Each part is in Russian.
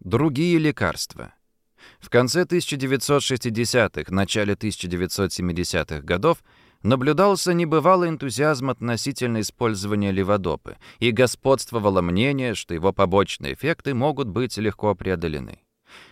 Другие лекарства. В конце 1960-х, начале 1970-х годов наблюдался небывалый энтузиазм относительно использования леводопы, и господствовало мнение, что его побочные эффекты могут быть легко преодолены.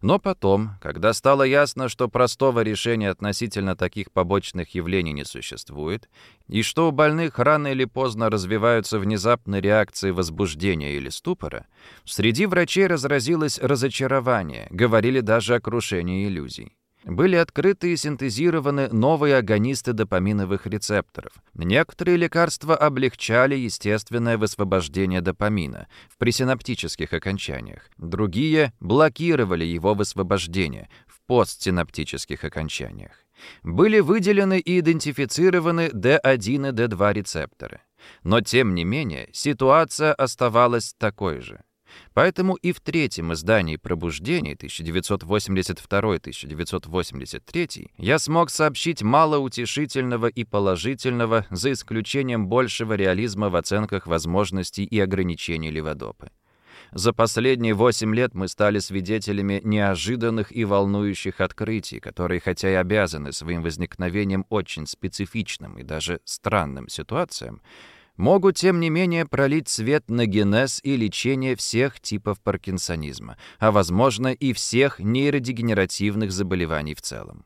Но потом, когда стало ясно, что простого решения относительно таких побочных явлений не существует, и что у больных рано или поздно развиваются внезапные реакции возбуждения или ступора, среди врачей разразилось разочарование, говорили даже о крушении иллюзий были открыты и синтезированы новые агонисты допаминовых рецепторов. Некоторые лекарства облегчали естественное высвобождение допамина в пресинаптических окончаниях. Другие блокировали его высвобождение в постсинаптических окончаниях. Были выделены и идентифицированы D1 и D2 рецепторы. Но тем не менее ситуация оставалась такой же. Поэтому и в третьем издании «Пробуждение» 1982-1983 я смог сообщить мало утешительного и положительного, за исключением большего реализма в оценках возможностей и ограничений Леводопы. За последние восемь лет мы стали свидетелями неожиданных и волнующих открытий, которые, хотя и обязаны своим возникновением очень специфичным и даже странным ситуациям, могут, тем не менее, пролить свет на генез и лечение всех типов паркинсонизма, а, возможно, и всех нейродегенеративных заболеваний в целом.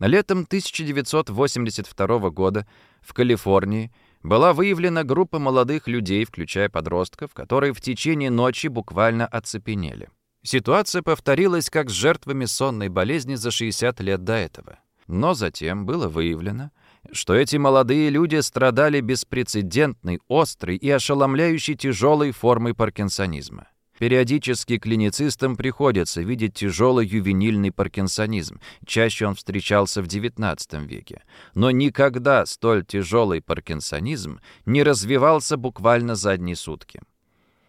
Летом 1982 года в Калифорнии была выявлена группа молодых людей, включая подростков, которые в течение ночи буквально оцепенели. Ситуация повторилась как с жертвами сонной болезни за 60 лет до этого. Но затем было выявлено, что эти молодые люди страдали беспрецедентной, острой и ошеломляющей тяжелой формой паркинсонизма. Периодически клиницистам приходится видеть тяжелый ювенильный паркинсонизм. Чаще он встречался в XIX веке. Но никогда столь тяжелый паркинсонизм не развивался буквально за одни сутки.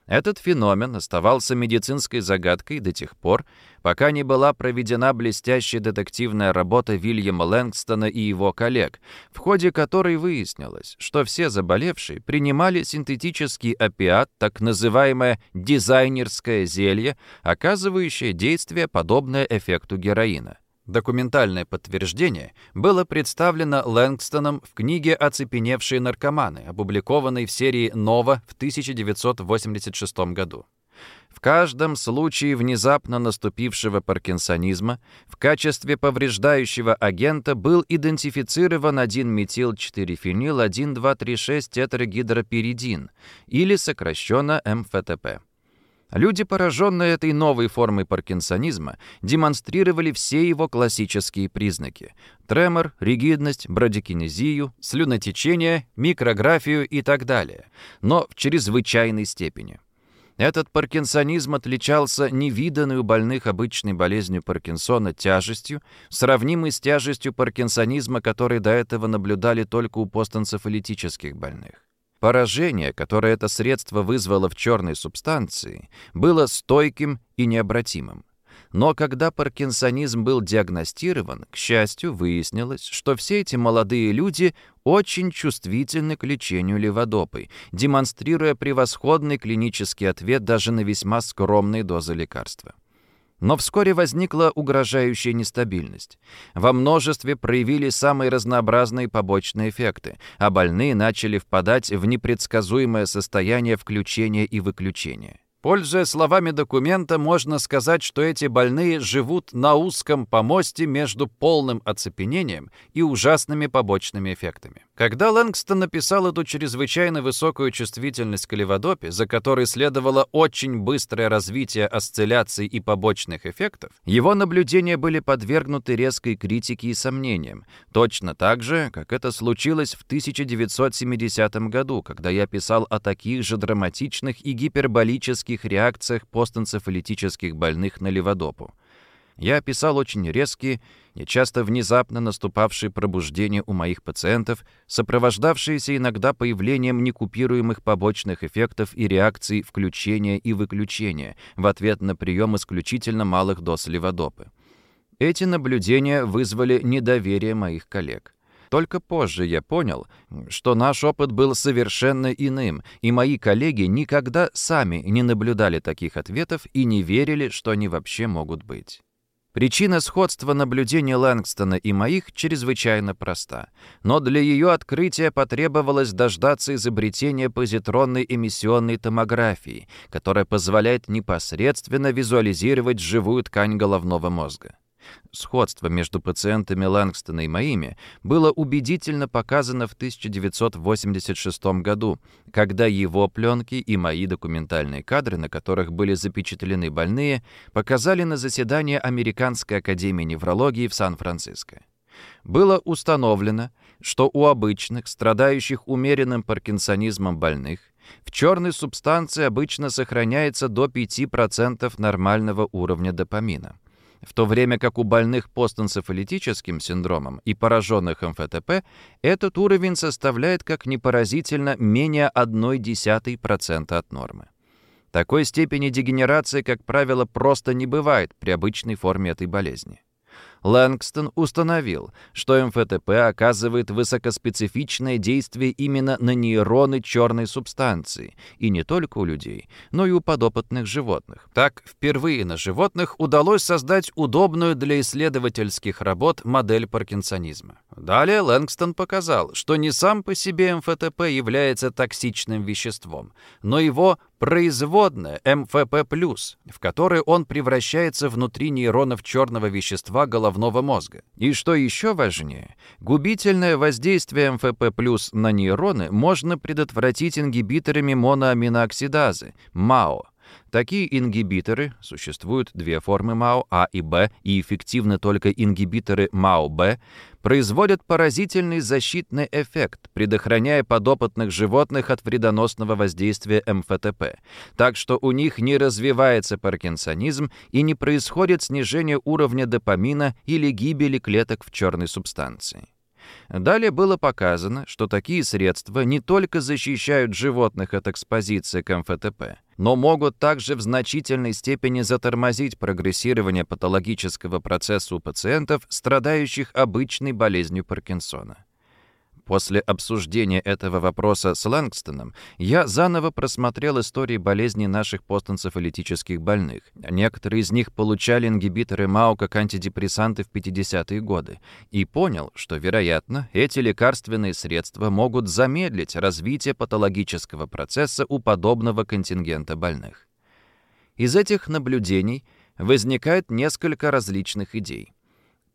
Этот феномен оставался медицинской загадкой до тех пор, пока не была проведена блестящая детективная работа Вильяма Лэнгстона и его коллег, в ходе которой выяснилось, что все заболевшие принимали синтетический опиат, так называемое дизайнерское зелье, оказывающее действие, подобное эффекту героина. Документальное подтверждение было представлено Лэнгстоном в книге «Оцепеневшие наркоманы», опубликованной в серии «Нова» в 1986 году. В каждом случае внезапно наступившего паркинсонизма в качестве повреждающего агента был идентифицирован 1-метил-4-фенил-1,2,3,6 тетрагидропропиридин или сокращенно МФТП. Люди, пораженные этой новой формой паркинсонизма, демонстрировали все его классические признаки – тремор, ригидность, брадикинезию, слюнотечение, микрографию и так далее, но в чрезвычайной степени. Этот паркинсонизм отличался невиданной у больных обычной болезнью Паркинсона тяжестью, сравнимой с тяжестью паркинсонизма, который до этого наблюдали только у постэнцефалитических больных. Поражение, которое это средство вызвало в черной субстанции, было стойким и необратимым. Но когда паркинсонизм был диагностирован, к счастью, выяснилось, что все эти молодые люди очень чувствительны к лечению леводопой, демонстрируя превосходный клинический ответ даже на весьма скромные дозы лекарства. Но вскоре возникла угрожающая нестабильность. Во множестве проявились самые разнообразные побочные эффекты, а больные начали впадать в непредсказуемое состояние включения и выключения. Пользуясь словами документа, можно сказать, что эти больные живут на узком помосте между полным оцепенением и ужасными побочными эффектами. Когда Лэнгстон написал эту чрезвычайно высокую чувствительность к леводопе, за которой следовало очень быстрое развитие осцилляций и побочных эффектов, его наблюдения были подвергнуты резкой критике и сомнениям, точно так же, как это случилось в 1970 году, когда я писал о таких же драматичных и гиперболических реакциях постэнцефалитических больных на леводопу. Я описал очень резкие и часто внезапно наступавшие пробуждения у моих пациентов, сопровождавшиеся иногда появлением некупируемых побочных эффектов и реакций включения и выключения в ответ на прием исключительно малых доз леводопы. Эти наблюдения вызвали недоверие моих коллег. Только позже я понял, что наш опыт был совершенно иным, и мои коллеги никогда сами не наблюдали таких ответов и не верили, что они вообще могут быть. Причина сходства наблюдений Лэнгстона и моих чрезвычайно проста, но для ее открытия потребовалось дождаться изобретения позитронной эмиссионной томографии, которая позволяет непосредственно визуализировать живую ткань головного мозга. Сходство между пациентами Лэнгстона и моими было убедительно показано в 1986 году, когда его пленки и мои документальные кадры, на которых были запечатлены больные, показали на заседании Американской академии неврологии в Сан-Франциско. Было установлено, что у обычных, страдающих умеренным паркинсонизмом больных, в черной субстанции обычно сохраняется до 5% нормального уровня допамина в то время как у больных постэнцефалитическим синдромом и пораженных МФТП этот уровень составляет, как непоразительно, менее 0,1% от нормы. Такой степени дегенерации, как правило, просто не бывает при обычной форме этой болезни. Лэнгстон установил, что МФТП оказывает высокоспецифичное действие именно на нейроны черной субстанции, и не только у людей, но и у подопытных животных. Так, впервые на животных удалось создать удобную для исследовательских работ модель паркинсонизма. Далее Лэнгстон показал, что не сам по себе МФТП является токсичным веществом, но его производная МФП+, в которой он превращается внутри нейронов черного вещества головного мозга. И что еще важнее, губительное воздействие МФП+, на нейроны можно предотвратить ингибиторами моноаминооксидазы, МАО, Такие ингибиторы, существуют две формы МАО, А и Б, и эффективны только ингибиторы МАО-Б, производят поразительный защитный эффект, предохраняя подопытных животных от вредоносного воздействия МФТП, так что у них не развивается паркинсонизм и не происходит снижение уровня допамина или гибели клеток в черной субстанции. Далее было показано, что такие средства не только защищают животных от экспозиции к МФТП, но могут также в значительной степени затормозить прогрессирование патологического процесса у пациентов, страдающих обычной болезнью Паркинсона. После обсуждения этого вопроса с Лангстоном я заново просмотрел истории болезней наших постэнцефалитических больных. Некоторые из них получали ингибиторы МАО как антидепрессанты в 50-е годы и понял, что, вероятно, эти лекарственные средства могут замедлить развитие патологического процесса у подобного контингента больных. Из этих наблюдений возникает несколько различных идей.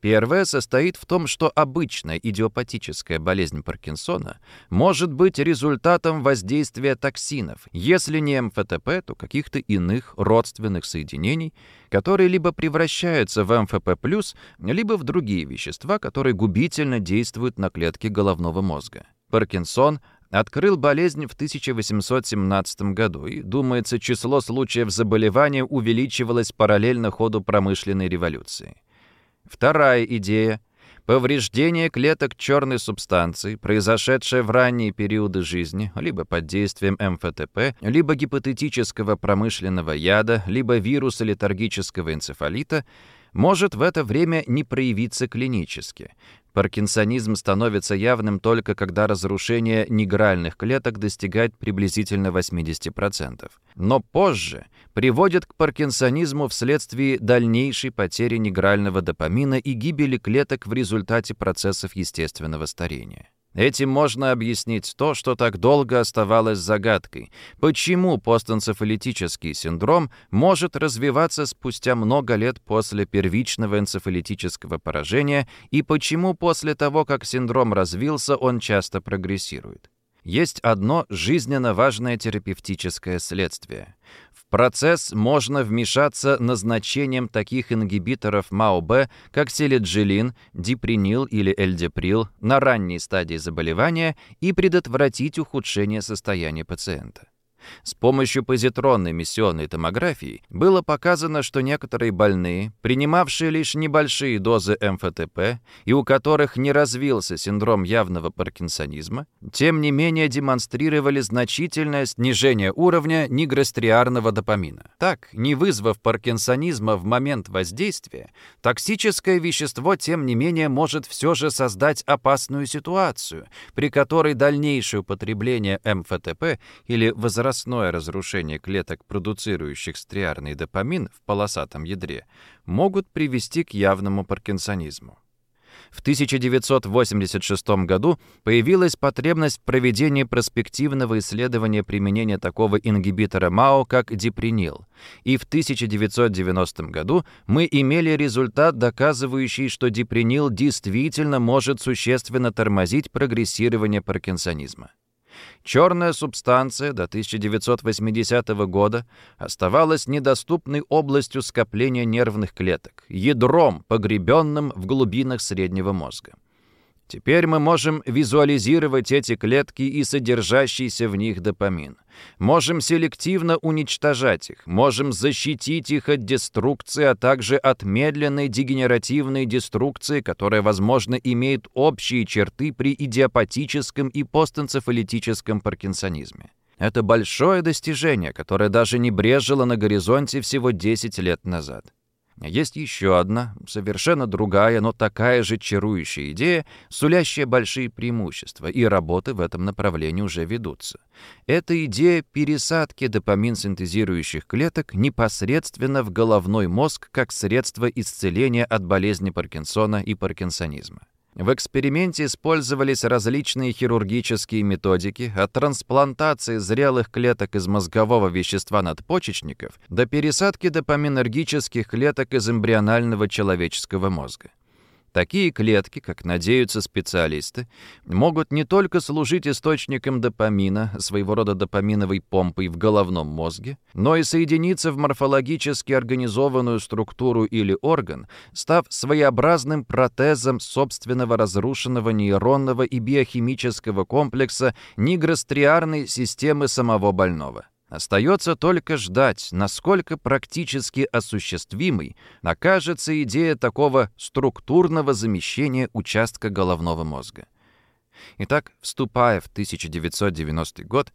Первое состоит в том, что обычная идиопатическая болезнь Паркинсона может быть результатом воздействия токсинов, если не МФТП, то каких-то иных родственных соединений, которые либо превращаются в МФП+, либо в другие вещества, которые губительно действуют на клетки головного мозга. Паркинсон открыл болезнь в 1817 году, и, думается, число случаев заболевания увеличивалось параллельно ходу промышленной революции. Вторая идея — повреждение клеток черной субстанции, произошедшее в ранние периоды жизни, либо под действием МФТП, либо гипотетического промышленного яда, либо вируса летаргического энцефалита, может в это время не проявиться клинически, Паркинсонизм становится явным только когда разрушение нигральных клеток достигает приблизительно 80%. Но позже приводит к паркинсонизму вследствие дальнейшей потери нигрального допамина и гибели клеток в результате процессов естественного старения. Этим можно объяснить то, что так долго оставалось загадкой. Почему постэнцефалитический синдром может развиваться спустя много лет после первичного энцефалитического поражения и почему после того, как синдром развился, он часто прогрессирует? Есть одно жизненно важное терапевтическое следствие процесс можно вмешаться назначением таких ингибиторов МАО-Б, как селиджилин, дипринил или эльдеприл на ранней стадии заболевания и предотвратить ухудшение состояния пациента. С помощью позитронной эмиссионной томографии было показано, что некоторые больные, принимавшие лишь небольшие дозы МФТП и у которых не развился синдром явного паркинсонизма, тем не менее демонстрировали значительное снижение уровня нигростриарного допамина. Так, не вызвав паркинсонизма в момент воздействия, токсическое вещество, тем не менее, может все же создать опасную ситуацию, при которой дальнейшее употребление МФТП или возрастание скоростное разрушение клеток, продуцирующих стриарный допамин в полосатом ядре, могут привести к явному паркинсонизму. В 1986 году появилась потребность в проведении проспективного исследования применения такого ингибитора МАО, как дипринил. И в 1990 году мы имели результат, доказывающий, что дипринил действительно может существенно тормозить прогрессирование паркинсонизма. Черная субстанция до 1980 года оставалась недоступной областью скопления нервных клеток, ядром, погребенным в глубинах среднего мозга. Теперь мы можем визуализировать эти клетки и содержащийся в них допамин. Можем селективно уничтожать их, можем защитить их от деструкции, а также от медленной дегенеративной деструкции, которая, возможно, имеет общие черты при идиопатическом и постэнцефалитическом паркинсонизме. Это большое достижение, которое даже не брежило на горизонте всего 10 лет назад. Есть еще одна, совершенно другая, но такая же чарующая идея, сулящая большие преимущества, и работы в этом направлении уже ведутся. Это идея пересадки допамин-синтезирующих клеток непосредственно в головной мозг как средство исцеления от болезни Паркинсона и паркинсонизма. В эксперименте использовались различные хирургические методики от трансплантации зрелых клеток из мозгового вещества надпочечников до пересадки допаминергических клеток из эмбрионального человеческого мозга. Такие клетки, как надеются специалисты, могут не только служить источником допамина, своего рода допаминовой помпой в головном мозге, но и соединиться в морфологически организованную структуру или орган, став своеобразным протезом собственного разрушенного нейронного и биохимического комплекса нигростриарной системы самого больного. Остается только ждать, насколько практически осуществимой окажется идея такого структурного замещения участка головного мозга. Итак, вступая в 1990 год,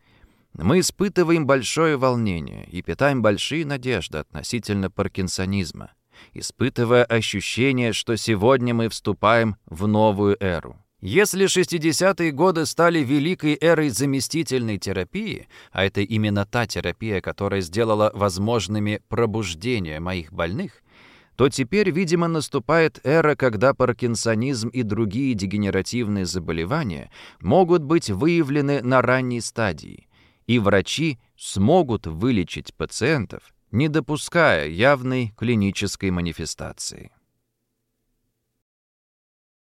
мы испытываем большое волнение и питаем большие надежды относительно паркинсонизма, испытывая ощущение, что сегодня мы вступаем в новую эру. Если 60-е годы стали великой эрой заместительной терапии, а это именно та терапия, которая сделала возможными пробуждение моих больных, то теперь, видимо, наступает эра, когда паркинсонизм и другие дегенеративные заболевания могут быть выявлены на ранней стадии, и врачи смогут вылечить пациентов, не допуская явной клинической манифестации.